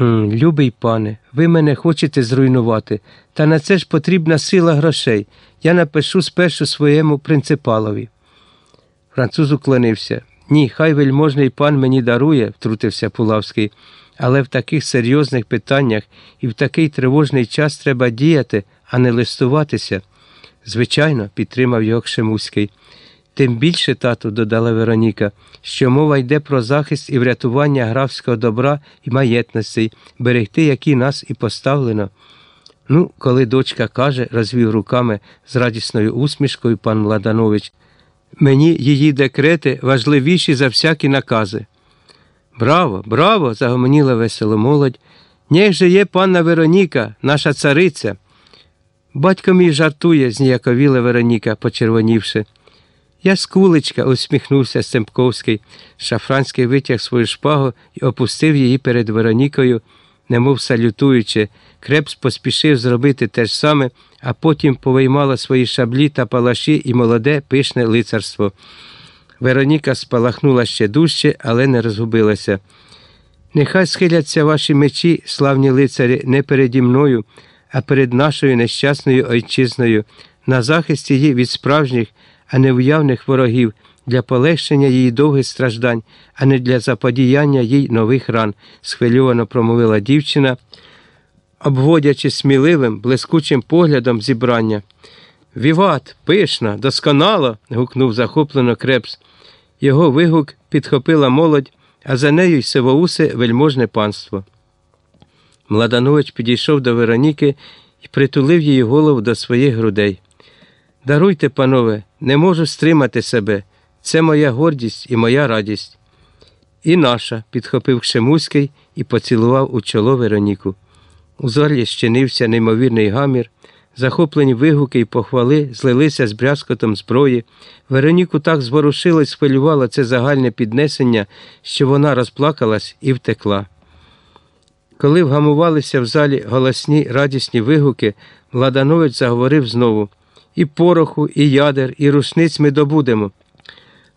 Любий пане, ви мене хочете зруйнувати, та на це ж потрібна сила грошей. Я напишу спершу своєму принципалові. Француз уклонився. Ні, хай вельможний пан мені дарує, втрутився Пулавський, але в таких серйозних питаннях і в такий тривожний час треба діяти, а не листуватися. Звичайно, підтримав його Кшемуський. Тим більше, тату, додала Вероніка, що мова йде про захист і врятування графського добра і маєтностей, берегти, які нас і поставлено. Ну, коли дочка каже, розвів руками з радісною усмішкою пан Младанович, мені її декрети важливіші за всякі накази. Браво, браво! загомоніла весело молодь. Нєх же є панна Вероніка, наша цариця. Батько мій жартує, зніяковіла Вероніка, почервонівши. Я скулечка, усміхнувся Семпковський. Шафранський витяг свою шпагу і опустив її перед Веронікою, немов салютуючи. Крепс поспішив зробити те ж саме, а потім повиймала свої шаблі та палаші і молоде пишне лицарство. Вероніка спалахнула ще дужче, але не розгубилася. Нехай схиляться ваші мечі, славні лицарі, не переді мною, а перед нашою нещасною ойчизною, на захист її від справжніх а не уявних ворогів, для полегшення її довгих страждань, а не для заподіяння їй нових ран, схвильовано промовила дівчина, обводячи сміливим, блискучим поглядом зібрання. Віват, пишна, досконало. гукнув захоплено крепс. Його вигук підхопила молодь, а за нею й сивоусе вельможне панство. Младанович підійшов до Вероніки і притулив її голову до своїх грудей. Даруйте, панове, не можу стримати себе. Це моя гордість і моя радість. І наша, підхопив Кшемуський і поцілував у чоло Вероніку. У залі щинився неймовірний гамір, захоплені вигуки й похвали злилися з брязкотом зброї. Вероніку так зворушило й схвилювало це загальне піднесення, що вона розплакалась і втекла. Коли вгамувалися в залі голосні радісні вигуки, Ладанович заговорив знову і пороху, і ядер, і рушниць ми добудемо.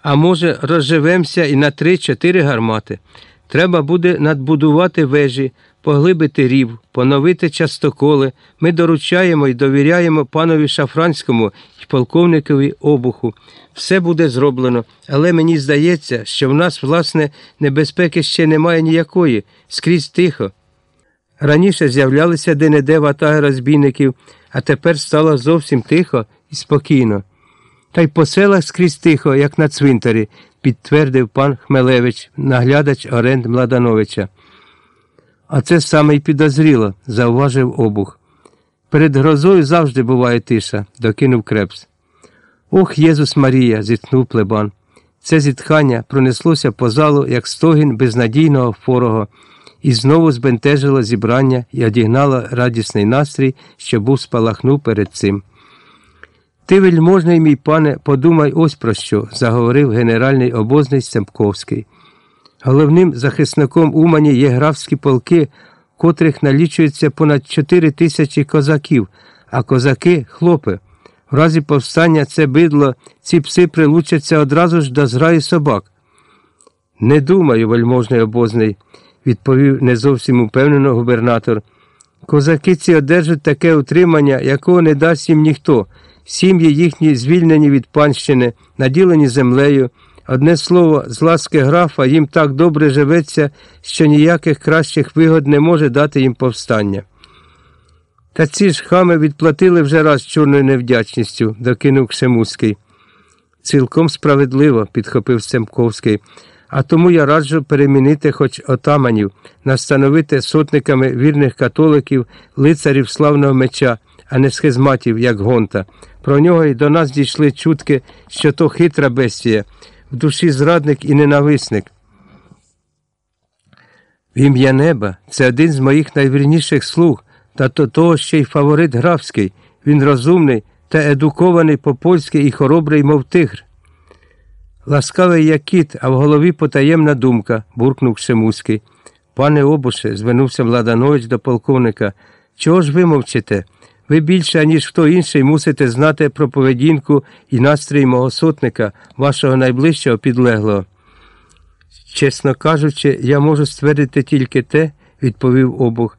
А може, розживемося і на три-чотири гармати. Треба буде надбудувати вежі, поглибити рів, поновити частоколи. Ми доручаємо і довіряємо панові Шафранському і полковникові обуху. Все буде зроблено, але мені здається, що в нас, власне, небезпеки ще немає ніякої, скрізь тихо. Раніше з'являлися де-не-де ватаги розбійників, а тепер стало зовсім тихо і спокійно. Та й по селах скрізь тихо, як на цвинтарі, підтвердив пан Хмелевич, наглядач Оренд Младановича. А це саме й підозріло, зауважив обух. Перед грозою завжди буває тиша, докинув крепс. Ох, Єзус Марія, зітхнув плебан. Це зітхання пронеслося по залу, як стогін безнадійного форого і знову збентежило зібрання і одігнало радісний настрій, що був спалахнув перед цим. Ти, вельможний, мій пане, подумай ось про що, заговорив генеральний обозний Семпковський. Головним захисником Умані є графські полки, котрих налічується понад чотири тисячі козаків, а козаки хлопи. В разі повстання це бидло, ці пси прилучаться одразу ж до зграї собак. Не думаю, вельможний обозний відповів не зовсім упевнено губернатор. Козаки ці одержать таке утримання, якого не дасть їм ніхто. Сім'ї їхні звільнені від панщини, наділені землею. Одне слово, з ласки графа їм так добре живеться, що ніяких кращих вигод не може дати їм повстання. Та ці ж хами відплатили вже раз чорною невдячністю, докинув Кшемуський. Цілком справедливо, підхопив Семковський а тому я раджу перемінити хоч отаманів, настановити сотниками вірних католиків, лицарів славного меча, а не схизматів, як гонта. Про нього й до нас дійшли чутки, що то хитра бестія, в душі зрадник і ненависник. В ім'я неба це один з моїх найвірніших слуг, та то того ще й фаворит графський. Він розумний та едукований по польськи і хоробрий, мов тигр. Ласкавий, як кіт, а в голові потаємна думка, буркнув Шемуський. Пане Обуше, звернувся Владанович до полковника. Чого ж ви мовчите? Ви більше, ніж хто інший, мусите знати про поведінку і настрій мого сотника, вашого найближчого підлеглого. Чесно кажучи, я можу ствердити тільки те, відповів обох.